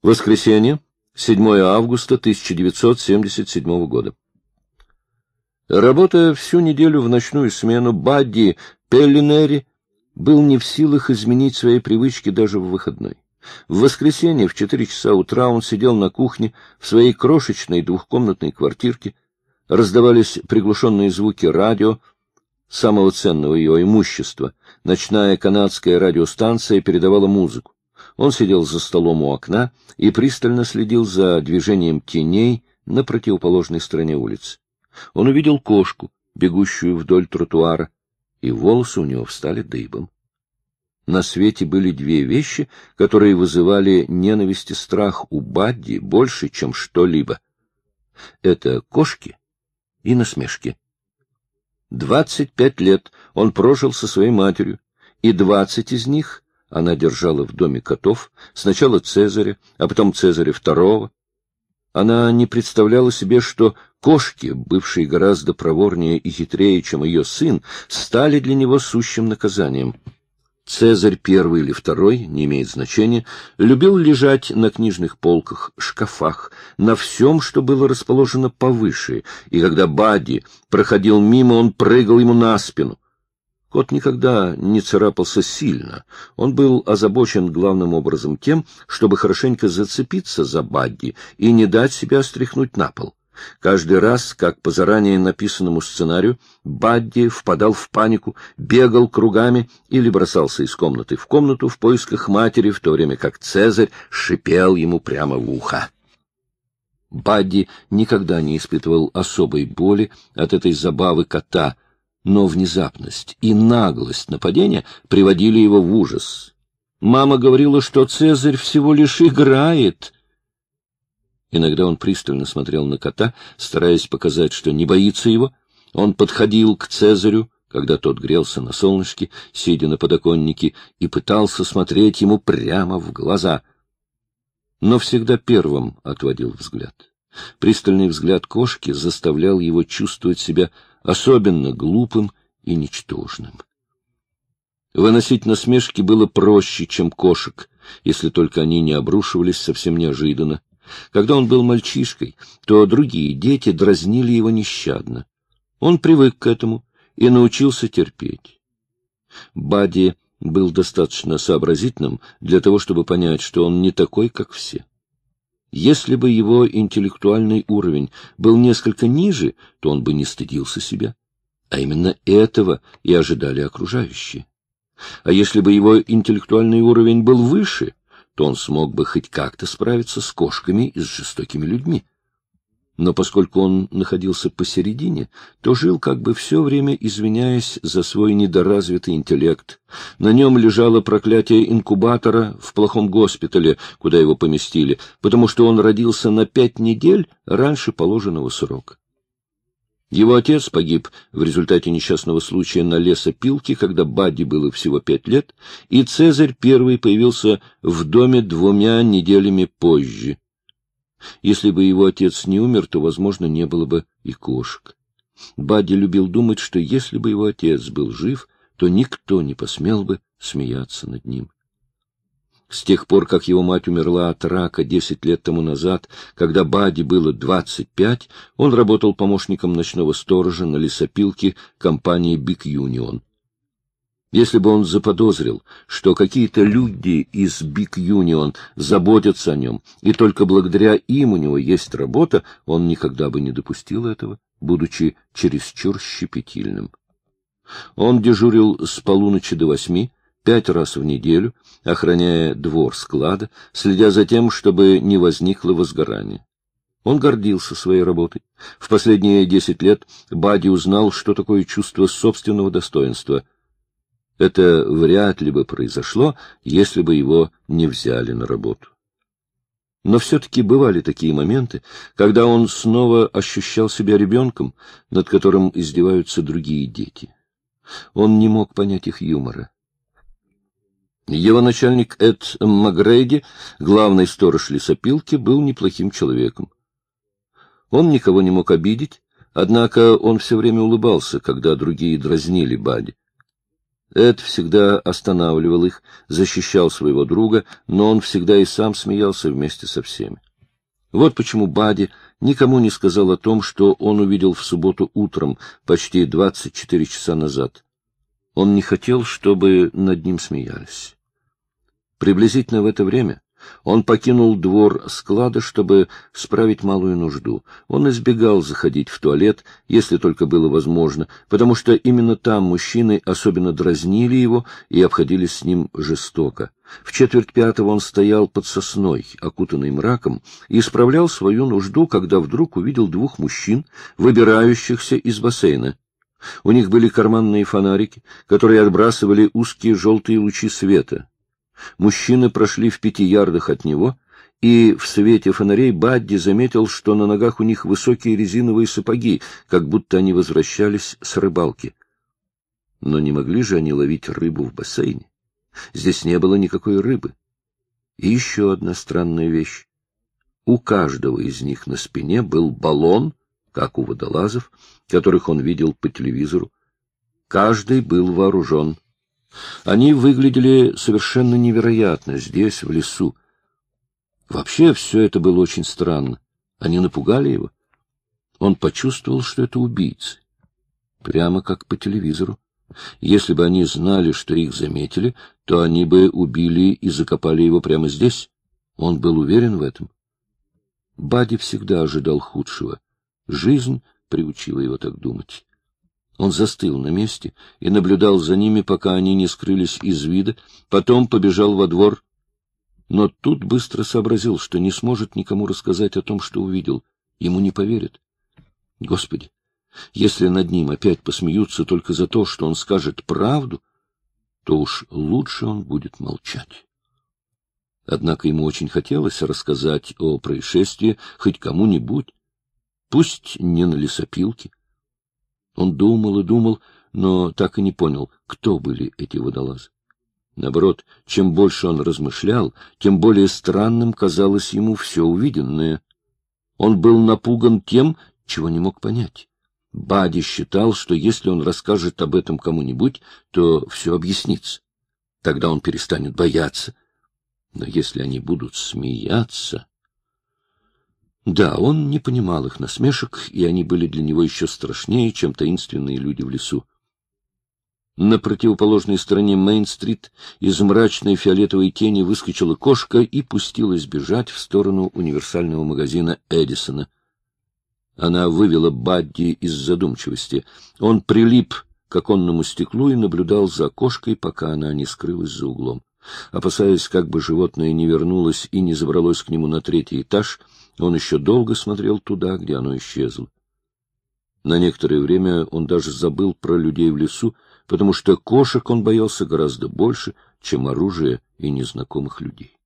Воскресенье, 7 августа 1977 года. Работая всю неделю в ночную смену, Бадди Пеллинери был не в силах изменить свои привычки даже в выходной. В воскресенье в четыре часа утра он сидел на кухне в своей крошечной двухкомнатной квартирке. Раздавались приглушенные звуки радио, самого ценного ее имущества. Ночная канадская радиостанция передавала музыку. Он сидел за столом у окна и пристально следил за движением теней на противоположной стороне улицы. Он увидел кошку, бегущую вдоль тротуара, и волосы у него встали дыбом. На свете были две вещи, которые вызывали ненависть и страх у Бадди больше, чем что-либо. Это кошки и насмешки. Двадцать пять лет он прожил со своей матерью, и двадцать из них она держала в доме котов, сначала Цезаря, а потом Цезаря второго. Она не представляла себе, что кошки, бывшие гораздо проворнее и хитрее, чем ее сын, стали для него сущим наказанием. Цезарь первый или второй, не имеет значения, любил лежать на книжных полках, шкафах, на всем, что было расположено повыше, и когда Бадди проходил мимо, он прыгал ему на спину. Кот никогда не царапался сильно. Он был озабочен главным образом тем, чтобы хорошенько зацепиться за Бадди и не дать себя стряхнуть на пол. Каждый раз, как по заранее написанному сценарию, Бадди впадал в панику, бегал кругами или бросался из комнаты в комнату в поисках матери, в то время как Цезарь шипел ему прямо в ухо. Бадди никогда не испытывал особой боли от этой забавы кота — но внезапность и наглость нападения приводили его в ужас. Мама говорила, что Цезарь всего лишь играет. Иногда он пристально смотрел на кота, стараясь показать, что не боится его. Он подходил к Цезарю, когда тот грелся на солнышке, сидя на подоконнике, и пытался смотреть ему прямо в глаза. Но всегда первым отводил взгляд. Пристальный взгляд кошки заставлял его чувствовать себя особенно глупым и ничтожным. Выносить насмешки было проще, чем кошек, если только они не обрушивались совсем неожиданно. Когда он был мальчишкой, то другие дети дразнили его нещадно. Он привык к этому и научился терпеть. Бади был достаточно сообразительным для того, чтобы понять, что он не такой, как все. Если бы его интеллектуальный уровень был несколько ниже, то он бы не стыдился себя. А именно этого и ожидали окружающие. А если бы его интеллектуальный уровень был выше, то он смог бы хоть как-то справиться с кошками и с жестокими людьми но поскольку он находился посередине, то жил как бы все время извиняясь за свой недоразвитый интеллект. На нем лежало проклятие инкубатора в плохом госпитале, куда его поместили, потому что он родился на пять недель раньше положенного срока. Его отец погиб в результате несчастного случая на лесопилке, когда Бадди было всего пять лет, и Цезарь первый появился в доме двумя неделями позже. Если бы его отец не умер, то, возможно, не было бы и кошек. Бадди любил думать, что если бы его отец был жив, то никто не посмел бы смеяться над ним. С тех пор, как его мать умерла от рака десять лет тому назад, когда Бадди было двадцать пять, он работал помощником ночного сторожа на лесопилке компании «Big Union». Если бы он заподозрил, что какие-то люди из Big Union заботятся о нем, и только благодаря им у него есть работа, он никогда бы не допустил этого, будучи чересчур щепетильным. Он дежурил с полуночи до восьми, пять раз в неделю, охраняя двор склада, следя за тем, чтобы не возникло возгорания. Он гордился своей работой. В последние десять лет Бади узнал, что такое чувство собственного достоинства — это вряд ли бы произошло, если бы его не взяли на работу. Но все-таки бывали такие моменты, когда он снова ощущал себя ребенком, над которым издеваются другие дети. Он не мог понять их юмора. Его начальник Эд Макгрейди, главный сторож лесопилки, был неплохим человеком. Он никого не мог обидеть, однако он все время улыбался, когда другие дразнили Бади. Эд всегда останавливал их, защищал своего друга, но он всегда и сам смеялся вместе со всеми. Вот почему Бади никому не сказал о том, что он увидел в субботу утром, почти 24 часа назад. Он не хотел, чтобы над ним смеялись. Приблизительно в это время он покинул двор склада, чтобы справить малую нужду. Он избегал заходить в туалет, если только было возможно, потому что именно там мужчины особенно дразнили его и обходились с ним жестоко. В четверть пятого он стоял под сосной, окутанный мраком, и исправлял свою нужду, когда вдруг увидел двух мужчин, выбирающихся из бассейна. У них были карманные фонарики, которые отбрасывали узкие желтые лучи света. Мужчины прошли в пяти ярдах от него, и в свете фонарей Бадди заметил, что на ногах у них высокие резиновые сапоги, как будто они возвращались с рыбалки. Но не могли же они ловить рыбу в бассейне? Здесь не было никакой рыбы. И еще одна странная вещь. У каждого из них на спине был баллон, как у водолазов, которых он видел по телевизору. Каждый был вооружен они выглядели совершенно невероятно здесь, в лесу. Вообще все это было очень странно. Они напугали его. Он почувствовал, что это убийцы. Прямо как по телевизору. Если бы они знали, что их заметили, то они бы убили и закопали его прямо здесь. Он был уверен в этом. Бади всегда ожидал худшего. Жизнь приучила его так думать. Он застыл на месте и наблюдал за ними, пока они не скрылись из вида, потом побежал во двор. Но тут быстро сообразил, что не сможет никому рассказать о том, что увидел. Ему не поверят. Господи, если над ним опять посмеются только за то, что он скажет правду, то уж лучше он будет молчать. Однако ему очень хотелось рассказать о происшествии хоть кому-нибудь, пусть не на лесопилке, он думал и думал, но так и не понял, кто были эти водолазы. Наоборот, чем больше он размышлял, тем более странным казалось ему все увиденное. Он был напуган тем, чего не мог понять. Бади считал, что если он расскажет об этом кому-нибудь, то все объяснится. Тогда он перестанет бояться. Но если они будут смеяться... Да, он не понимал их насмешек, и они были для него еще страшнее, чем таинственные люди в лесу. На противоположной стороне Мейн-стрит из мрачной фиолетовой тени выскочила кошка и пустилась бежать в сторону универсального магазина Эдисона. Она вывела Бадди из задумчивости. Он прилип к оконному стеклу и наблюдал за кошкой, пока она не скрылась за углом. Опасаясь, как бы животное не вернулось и не забралось к нему на третий этаж, он еще долго смотрел туда, где оно исчезло. На некоторое время он даже забыл про людей в лесу, потому что кошек он боялся гораздо больше, чем оружия и незнакомых людей.